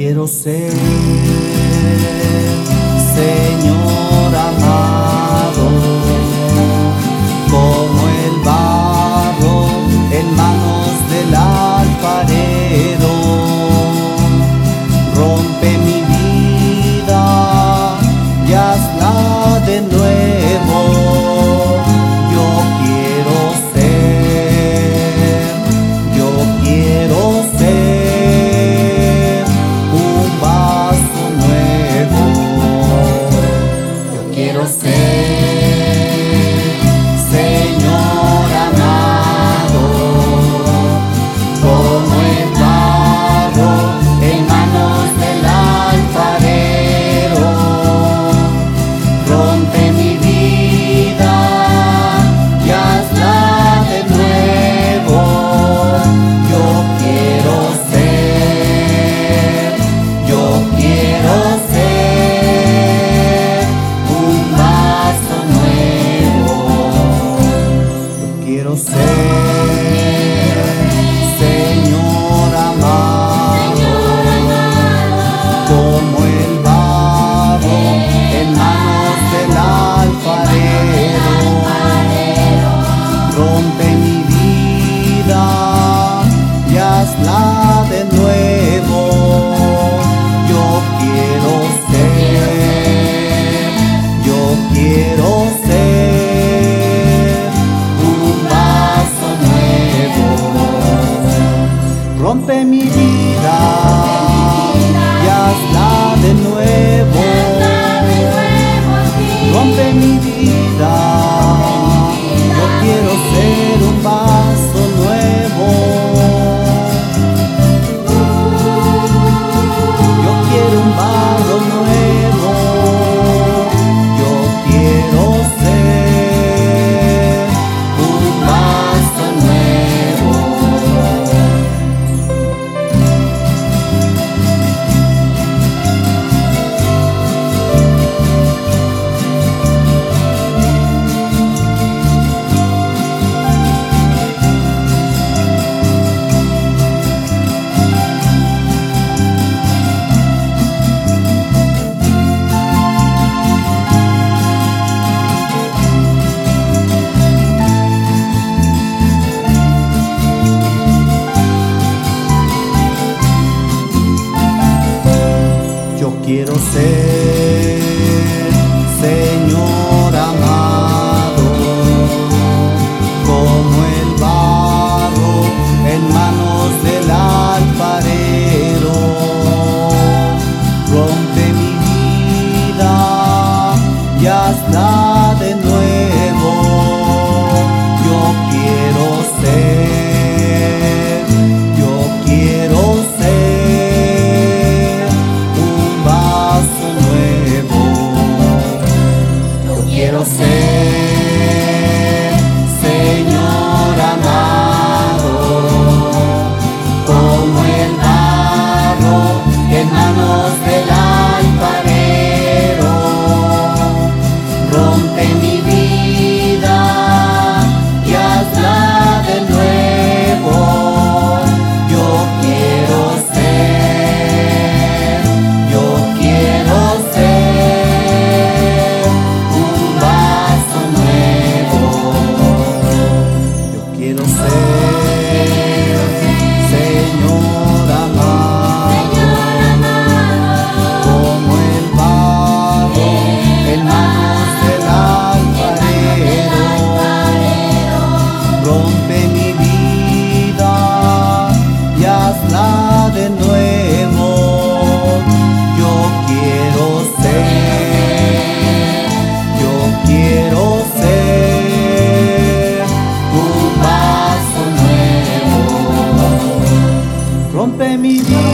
quiero ser, Señor amado. quiero ser, Señor amado, como el barro en manos del alfarero. Rompe mi vida y hazla de nuevo. Yo quiero ser. rompe mi vida y hazla de nuevo. Yo quiero ser, yo quiero ser un vaso nuevo. Yo quiero ser. pe mi